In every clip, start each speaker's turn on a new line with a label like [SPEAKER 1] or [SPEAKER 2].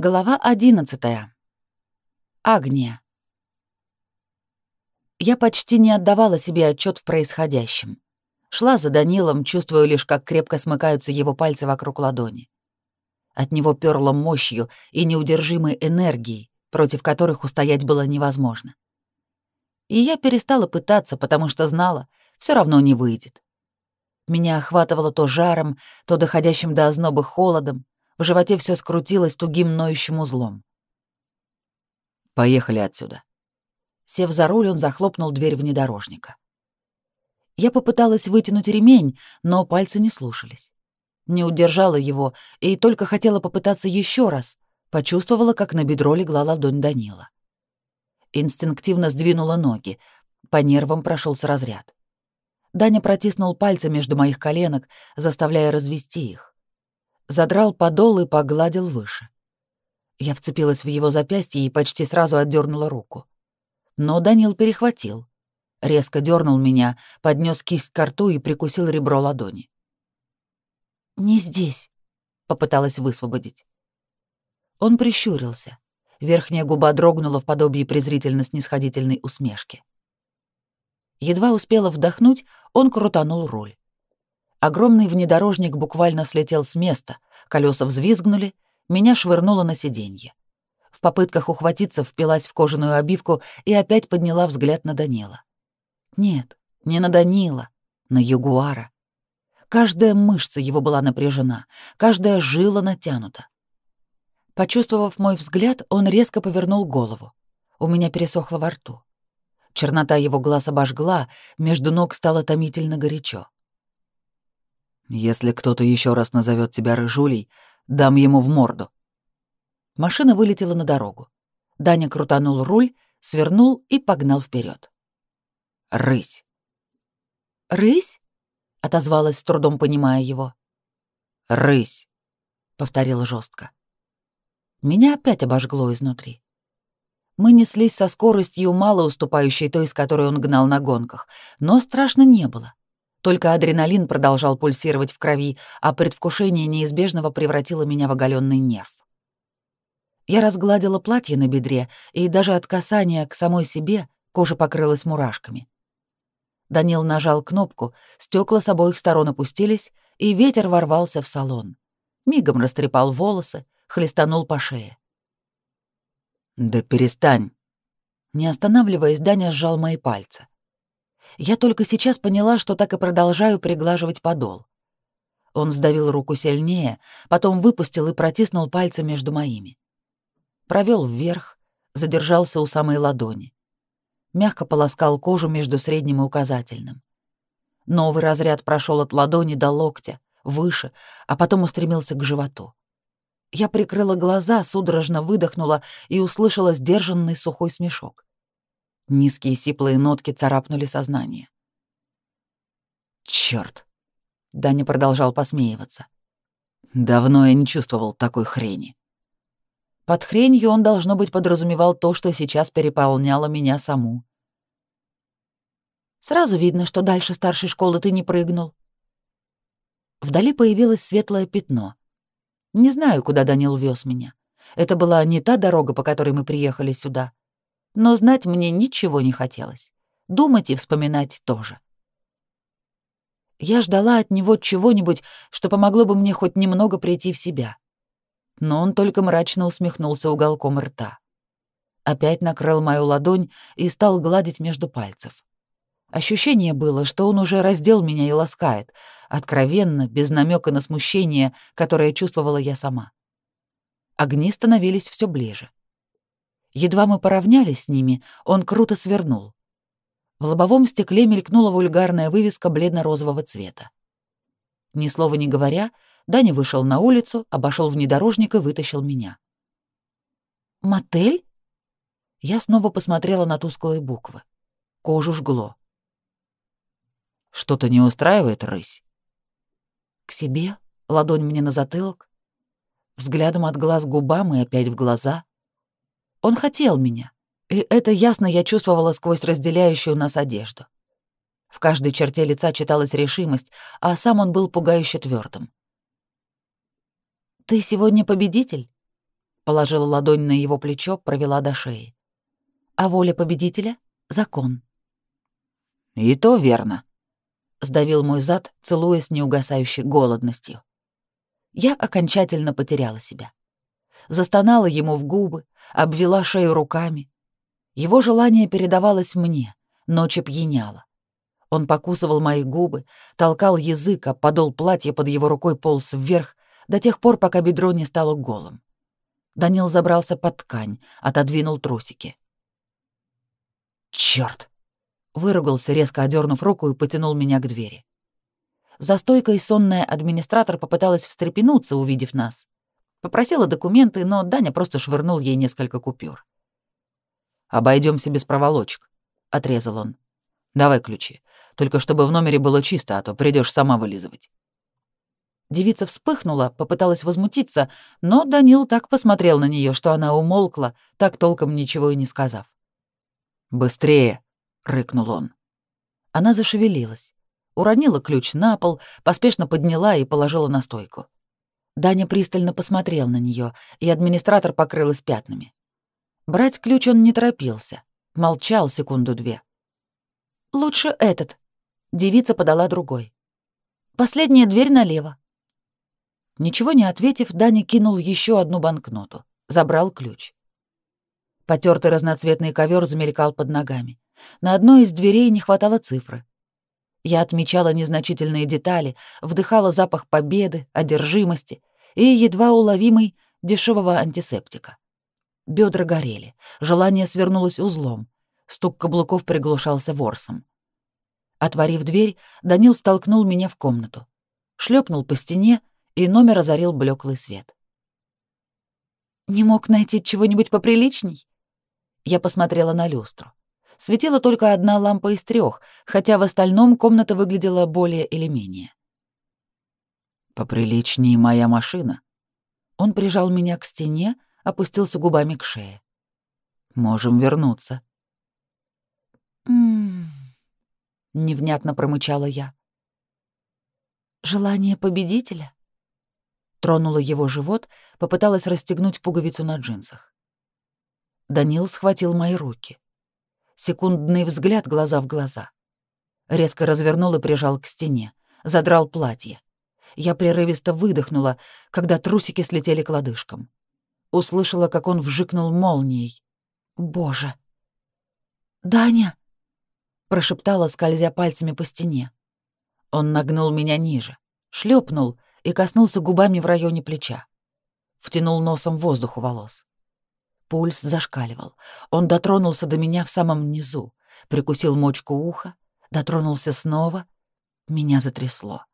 [SPEAKER 1] Глава одиннадцатая. Агния. Я почти не отдавала себе отчет в происходящем. Шла за Данилом, чувствуя лишь, как крепко смыкаются его пальцы вокруг ладони. От него перло мощью и неудержимой энергией, против которых устоять было невозможно. И я перестала пытаться, потому что знала, все равно не выйдет. Меня охватывало то жаром, то доходящим до озноба холодом, в животе все скрутилось тугим ноющим узлом.
[SPEAKER 2] «Поехали отсюда».
[SPEAKER 1] Сев за руль, он захлопнул дверь внедорожника. Я попыталась вытянуть ремень, но пальцы не слушались. Не удержала его и только хотела попытаться еще раз, почувствовала, как на бедро легла ладонь Данила. Инстинктивно сдвинула ноги, по нервам прошелся разряд. Даня протиснул пальцы между моих коленок, заставляя развести их задрал подол и погладил выше. Я вцепилась в его запястье и почти сразу отдернула руку. Но Данил перехватил. Резко дернул меня, поднес кисть к рту и прикусил ребро ладони. «Не здесь», — попыталась высвободить. Он прищурился. Верхняя губа дрогнула в подобии презрительно-снисходительной усмешки. Едва успела вдохнуть, он крутанул руль. Огромный внедорожник буквально слетел с места, колеса взвизгнули, меня швырнуло на сиденье. В попытках ухватиться впилась в кожаную обивку и опять подняла взгляд на Данила. Нет, не на Данила, на Ягуара. Каждая мышца его была напряжена, каждая жила натянута. Почувствовав мой взгляд, он резко повернул голову. У меня пересохло во рту. Чернота его глаз обожгла, между ног стало томительно горячо.
[SPEAKER 2] Если кто-то еще раз назовет тебя рыжулей, дам ему в морду.
[SPEAKER 1] Машина вылетела на дорогу. Даня крутанул руль, свернул и погнал вперед.
[SPEAKER 2] Рысь.
[SPEAKER 1] Рысь? отозвалась с трудом понимая его.
[SPEAKER 2] Рысь,
[SPEAKER 1] повторил жестко. Меня опять обожгло изнутри. Мы неслись со скоростью, мало уступающей той, с которой он гнал на гонках, но страшно не было. Только адреналин продолжал пульсировать в крови, а предвкушение неизбежного превратило меня в оголенный нерв. Я разгладила платье на бедре, и даже от касания к самой себе кожа покрылась мурашками. Данил нажал кнопку, стекла с обоих сторон опустились, и ветер ворвался в салон. Мигом растрепал волосы, хлестанул по шее.
[SPEAKER 2] «Да перестань!»
[SPEAKER 1] Не останавливаясь, Даня сжал мои пальцы. Я только сейчас поняла, что так и продолжаю приглаживать подол. Он сдавил руку сильнее, потом выпустил и протиснул пальцы между моими. Провел вверх, задержался у самой ладони. Мягко полоскал кожу между средним и указательным. Новый разряд прошел от ладони до локтя, выше, а потом устремился к животу. Я прикрыла глаза, судорожно выдохнула и услышала сдержанный сухой смешок. Низкие сиплые нотки царапнули сознание.
[SPEAKER 2] Черт!
[SPEAKER 1] Даня продолжал посмеиваться.
[SPEAKER 2] Давно я не чувствовал такой хрени.
[SPEAKER 1] Под хренью он, должно быть, подразумевал то, что сейчас переполняло меня саму. Сразу видно, что дальше старшей школы ты не прыгнул. Вдали появилось светлое пятно. Не знаю, куда Данил вез меня. Это была не та дорога, по которой мы приехали сюда но знать мне ничего не хотелось. Думать и вспоминать тоже. Я ждала от него чего-нибудь, что помогло бы мне хоть немного прийти в себя. Но он только мрачно усмехнулся уголком рта. Опять накрыл мою ладонь и стал гладить между пальцев. Ощущение было, что он уже раздел меня и ласкает, откровенно, без намека на смущение, которое чувствовала я сама. Огни становились все ближе. Едва мы поравнялись с ними, он круто свернул. В лобовом стекле мелькнула вульгарная вывеска бледно-розового цвета. Ни слова не говоря, Даня вышел на улицу, обошел внедорожник и вытащил меня. «Мотель?» Я снова посмотрела на тусклые буквы. Кожу жгло.
[SPEAKER 2] «Что-то не устраивает, рысь?»
[SPEAKER 1] К себе, ладонь мне на затылок, взглядом от глаз к губам и опять в глаза. Он хотел меня, и это ясно я чувствовала сквозь разделяющую нас одежду. В каждой черте лица читалась решимость, а сам он был пугающе твердым. «Ты сегодня победитель?» Положила ладонь на его плечо, провела до шеи. А воля победителя — закон.
[SPEAKER 2] И то верно.
[SPEAKER 1] Сдавил мой зад, целуясь неугасающей голодностью. Я окончательно потеряла себя. Застонала ему в губы, обвела шею руками. Его желание передавалось мне, ночь опьяняла. Он покусывал мои губы, толкал язык, а подол платья под его рукой полз вверх до тех пор, пока бедро не стало голым. Данил забрался под ткань, отодвинул трусики. «Чёрт!» — выругался, резко одернув руку и потянул меня к двери. За стойкой сонная администратор попыталась встрепенуться, увидев нас. Попросила документы, но Даня просто швырнул ей несколько купюр.
[SPEAKER 2] Обойдемся без проволочек», — отрезал он. «Давай ключи. Только чтобы в номере было чисто, а то придешь сама вылизывать».
[SPEAKER 1] Девица вспыхнула, попыталась возмутиться, но Данил так посмотрел на нее, что она умолкла, так толком ничего и не сказав.
[SPEAKER 2] «Быстрее!» — рыкнул он.
[SPEAKER 1] Она зашевелилась, уронила ключ на пол, поспешно подняла и положила на стойку. Даня пристально посмотрел на нее, и администратор покрылась пятнами. Брать ключ он не торопился, молчал секунду-две. «Лучше этот», — девица подала другой. «Последняя дверь налево». Ничего не ответив, Даня кинул еще одну банкноту, забрал ключ. Потертый разноцветный ковер замелькал под ногами. На одной из дверей не хватало цифры. Я отмечала незначительные детали, вдыхала запах победы, одержимости и едва уловимый дешевого антисептика. Бедра горели, желание свернулось узлом, стук каблуков приглушался ворсом. Отворив дверь, Данил втолкнул меня в комнату, шлепнул по стене, и номер озарил блеклый свет. «Не мог найти чего-нибудь поприличней?» Я посмотрела на люстру. Светила только одна лампа из трех, хотя в остальном комната выглядела более или менее.
[SPEAKER 2] «Поприличнее моя машина».
[SPEAKER 1] Он прижал меня к стене, опустился губами к шее.
[SPEAKER 2] «Можем вернуться».
[SPEAKER 1] «М-м-м», невнятно промычала я. «Желание победителя?» Тронула его живот, попыталась расстегнуть пуговицу на джинсах. Данил схватил мои руки. Секундный взгляд глаза в глаза. Резко развернул и прижал к стене, задрал платье. Я прерывисто выдохнула, когда трусики слетели к лодыжкам услышала, как он вжикнул молнией. «Боже!» «Даня!» — прошептала, скользя пальцами по стене. Он нагнул меня ниже, шлепнул и коснулся губами в районе плеча. Втянул носом воздух у волос. Пульс зашкаливал. Он дотронулся до меня в самом низу, прикусил мочку уха, дотронулся снова. Меня затрясло.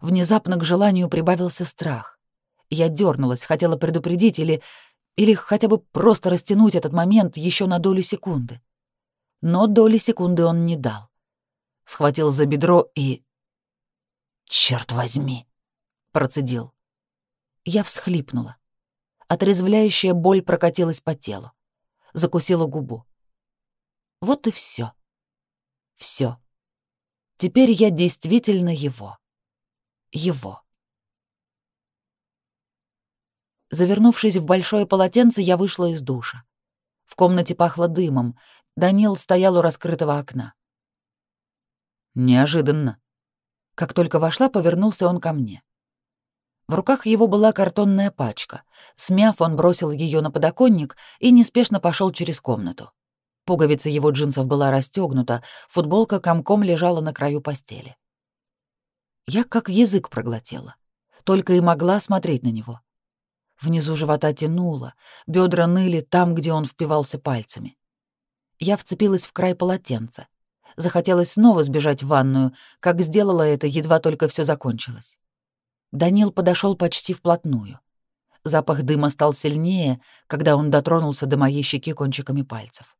[SPEAKER 1] Внезапно к желанию прибавился страх. Я дернулась, хотела предупредить или... или хотя бы просто растянуть этот момент еще на долю секунды. Но доли секунды он не дал. Схватил за бедро и... «Черт возьми!» — процедил. Я всхлипнула. Отрезвляющая боль прокатилась по телу. Закусила губу. Вот и все. Все. Теперь я действительно его. Его. Завернувшись в большое полотенце, я вышла из душа. В комнате пахло дымом. Данил стоял у раскрытого окна. Неожиданно. Как только вошла, повернулся он ко мне. В руках его была картонная пачка. Смяв, он бросил ее на подоконник и неспешно пошел через комнату. Пуговица его джинсов была расстегнута, футболка комком лежала на краю постели. Я как язык проглотила. Только и могла смотреть на него. Внизу живота тянуло, бедра ныли там, где он впивался пальцами. Я вцепилась в край полотенца. Захотелось снова сбежать в ванную, как сделала это, едва только все закончилось. Данил подошел почти вплотную. Запах дыма стал сильнее, когда он дотронулся до моей щеки кончиками пальцев.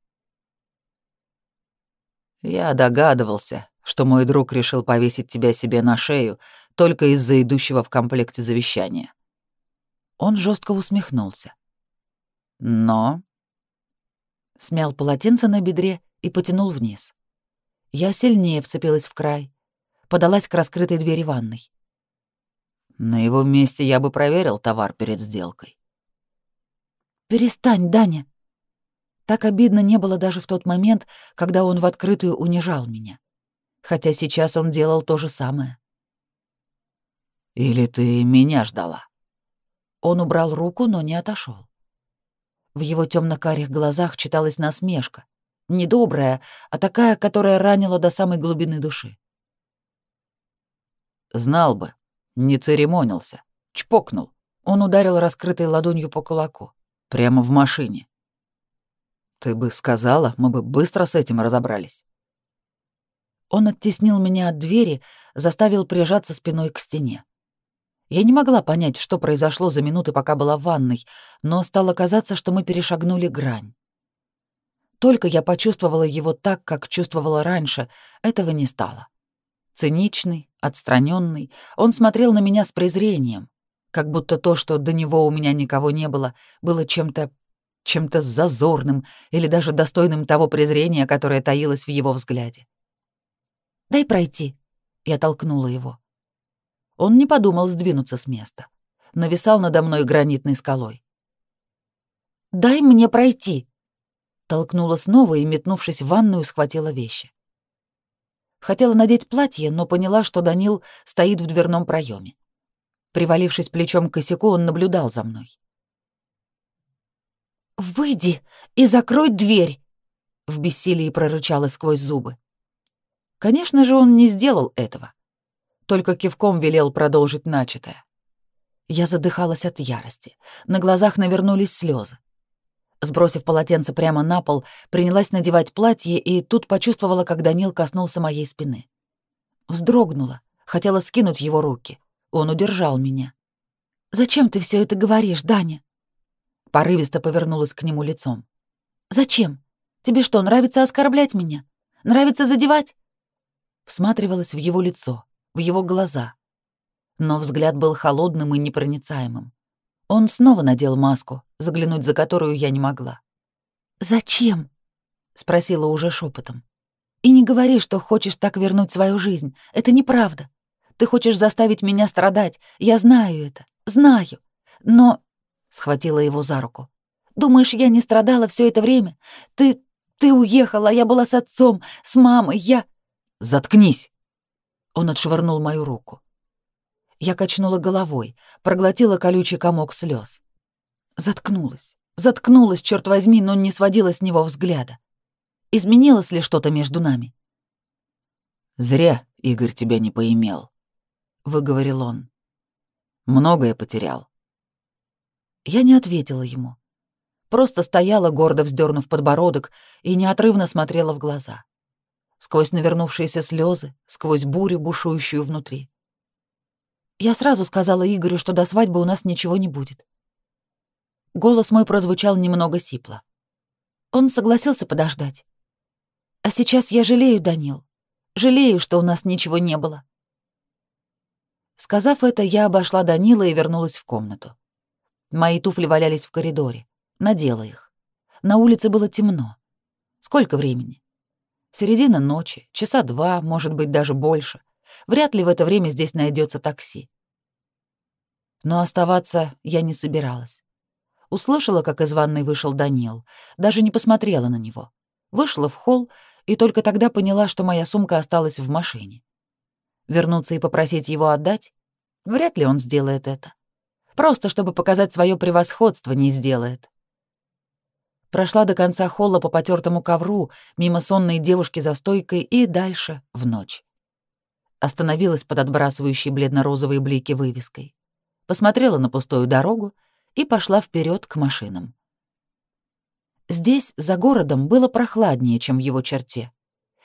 [SPEAKER 2] «Я догадывался, что мой друг решил повесить тебя себе на шею только из-за идущего в комплекте завещания.
[SPEAKER 1] Он жестко усмехнулся.
[SPEAKER 2] Но...
[SPEAKER 1] Смял полотенце на бедре и потянул вниз. Я сильнее вцепилась в край. Подалась к раскрытой двери ванной.
[SPEAKER 2] На его месте я бы проверил товар перед сделкой.
[SPEAKER 1] «Перестань, Даня!» Так обидно не было даже в тот момент, когда он в открытую унижал меня. Хотя сейчас он делал то же самое.
[SPEAKER 2] «Или ты меня ждала?»
[SPEAKER 1] Он убрал руку, но не отошел. В его темно-карих глазах читалась насмешка. Недобрая, а такая, которая ранила до самой глубины души.
[SPEAKER 2] Знал бы, не церемонился, чпокнул. Он ударил раскрытой ладонью по кулаку. Прямо в машине. Ты бы сказала, мы бы быстро с этим разобрались.
[SPEAKER 1] Он оттеснил меня от двери, заставил прижаться спиной к стене. Я не могла понять, что произошло за минуты, пока была в ванной, но стало казаться, что мы перешагнули грань. Только я почувствовала его так, как чувствовала раньше, этого не стало. Циничный, отстраненный, он смотрел на меня с презрением, как будто то, что до него у меня никого не было, было чем-то чем-то зазорным или даже достойным того презрения, которое таилось в его взгляде. «Дай пройти», — я толкнула его. Он не подумал сдвинуться с места. Нависал надо мной гранитной скалой. «Дай мне пройти», — толкнула снова и, метнувшись в ванную, схватила вещи. Хотела надеть платье, но поняла, что Данил стоит в дверном проеме. Привалившись плечом к косяку, он наблюдал за мной. «Выйди и закрой дверь!» — в бессилии прорычала сквозь зубы. Конечно же, он не сделал этого. Только кивком велел продолжить начатое. Я задыхалась от ярости. На глазах навернулись слезы. Сбросив полотенце прямо на пол, принялась надевать платье и тут почувствовала, как Данил коснулся моей спины. Вздрогнула, хотела скинуть его руки. Он удержал меня. «Зачем ты все это говоришь, Даня?» Порывисто повернулась к нему лицом. «Зачем? Тебе что, нравится оскорблять меня? Нравится задевать?» Всматривалась в его лицо, в его глаза. Но взгляд был холодным и непроницаемым. Он снова надел маску, заглянуть за которую я не могла. «Зачем?» — спросила уже шепотом. «И не говори, что хочешь так вернуть свою жизнь. Это неправда. Ты хочешь заставить меня страдать. Я знаю это. Знаю. Но схватила его за руку. Думаешь, я не страдала все это время? Ты ты уехала, я была с отцом, с мамой, я
[SPEAKER 2] Заткнись.
[SPEAKER 1] Он отшвырнул мою руку. Я качнула головой, проглотила колючий комок слез. Заткнулась. Заткнулась, черт возьми, но не сводила с него взгляда. Изменилось ли что-то между нами?
[SPEAKER 2] Зря Игорь тебя не поимел, выговорил он. Многое потерял.
[SPEAKER 1] Я не ответила ему. Просто стояла, гордо вздернув подбородок, и неотрывно смотрела в глаза. Сквозь навернувшиеся слезы, сквозь бурю, бушующую внутри. Я сразу сказала Игорю, что до свадьбы у нас ничего не будет. Голос мой прозвучал немного сипло. Он согласился подождать. А сейчас я жалею, Данил. Жалею, что у нас ничего не было. Сказав это, я обошла Данила и вернулась в комнату. Мои туфли валялись в коридоре. Надела их. На улице было темно. Сколько времени? Середина ночи, часа два, может быть, даже больше. Вряд ли в это время здесь найдется такси. Но оставаться я не собиралась. Услышала, как из ванной вышел Данил, даже не посмотрела на него. Вышла в холл и только тогда поняла, что моя сумка осталась в машине. Вернуться и попросить его отдать? Вряд ли он сделает это. Просто чтобы показать свое превосходство, не сделает. Прошла до конца холла по потертому ковру, мимо сонной девушки за стойкой и дальше в ночь. Остановилась под отбрасывающей бледно-розовые блики вывеской. Посмотрела на пустую дорогу и пошла вперед к машинам. Здесь, за городом, было прохладнее, чем в его черте.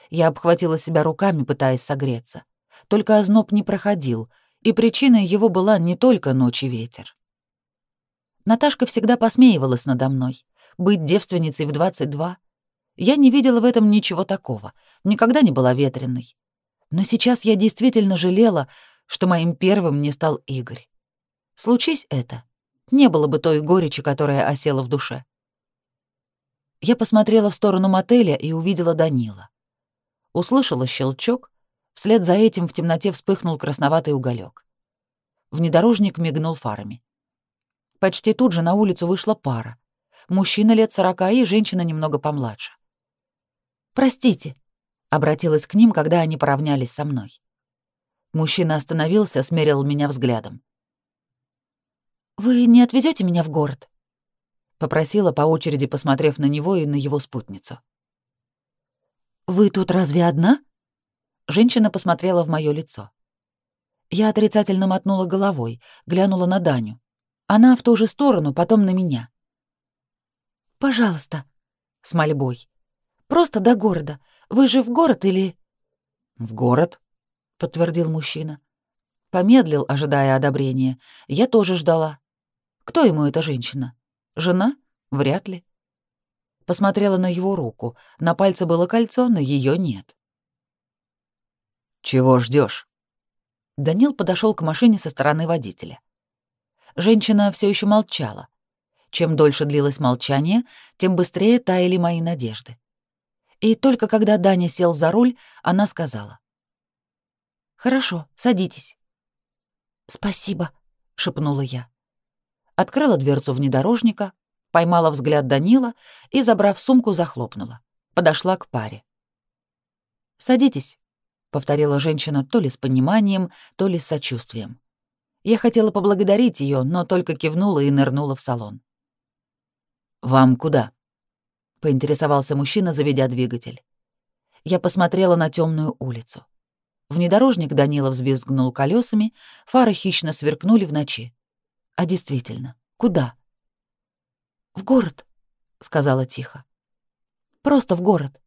[SPEAKER 1] Я обхватила себя руками, пытаясь согреться. Только озноб не проходил, и причиной его была не только ночь и ветер. Наташка всегда посмеивалась надо мной. Быть девственницей в 22. Я не видела в этом ничего такого, никогда не была ветреной. Но сейчас я действительно жалела, что моим первым не стал Игорь. Случись это, не было бы той горечи, которая осела в душе. Я посмотрела в сторону мотеля и увидела Данила. Услышала щелчок, Вслед за этим в темноте вспыхнул красноватый уголек. Внедорожник мигнул фарами. Почти тут же на улицу вышла пара. Мужчина лет сорока и женщина немного помладше. «Простите», — обратилась к ним, когда они поравнялись со мной. Мужчина остановился, смерил меня взглядом. «Вы не отвезете меня в город?» — попросила по очереди, посмотрев на него и на его спутницу. «Вы тут разве одна?» Женщина посмотрела в моё лицо. Я отрицательно мотнула головой, глянула на Даню. Она в ту же сторону, потом на меня. «Пожалуйста», — с мольбой. «Просто до города. Вы же в город или...»
[SPEAKER 2] «В город», — подтвердил мужчина. Помедлил, ожидая одобрения. Я тоже ждала. Кто ему эта женщина? Жена? Вряд ли. Посмотрела на его руку. На пальце было кольцо, на ее нет. «Чего ждешь? Данил подошел к машине со стороны водителя. Женщина все еще молчала. Чем дольше длилось молчание, тем быстрее таяли мои надежды. И только когда Даня сел за руль, она сказала. «Хорошо, садитесь». «Спасибо», — шепнула я. Открыла дверцу внедорожника, поймала взгляд Данила и, забрав сумку, захлопнула. Подошла к паре. «Садитесь», — повторила женщина то ли с пониманием, то ли с сочувствием. Я хотела поблагодарить ее, но только кивнула и нырнула в салон. «Вам куда?» — поинтересовался мужчина, заведя двигатель. Я посмотрела на темную улицу. Внедорожник Данила взвизгнул колесами, фары хищно сверкнули в ночи. А действительно, куда? «В город», — сказала тихо. «Просто в город».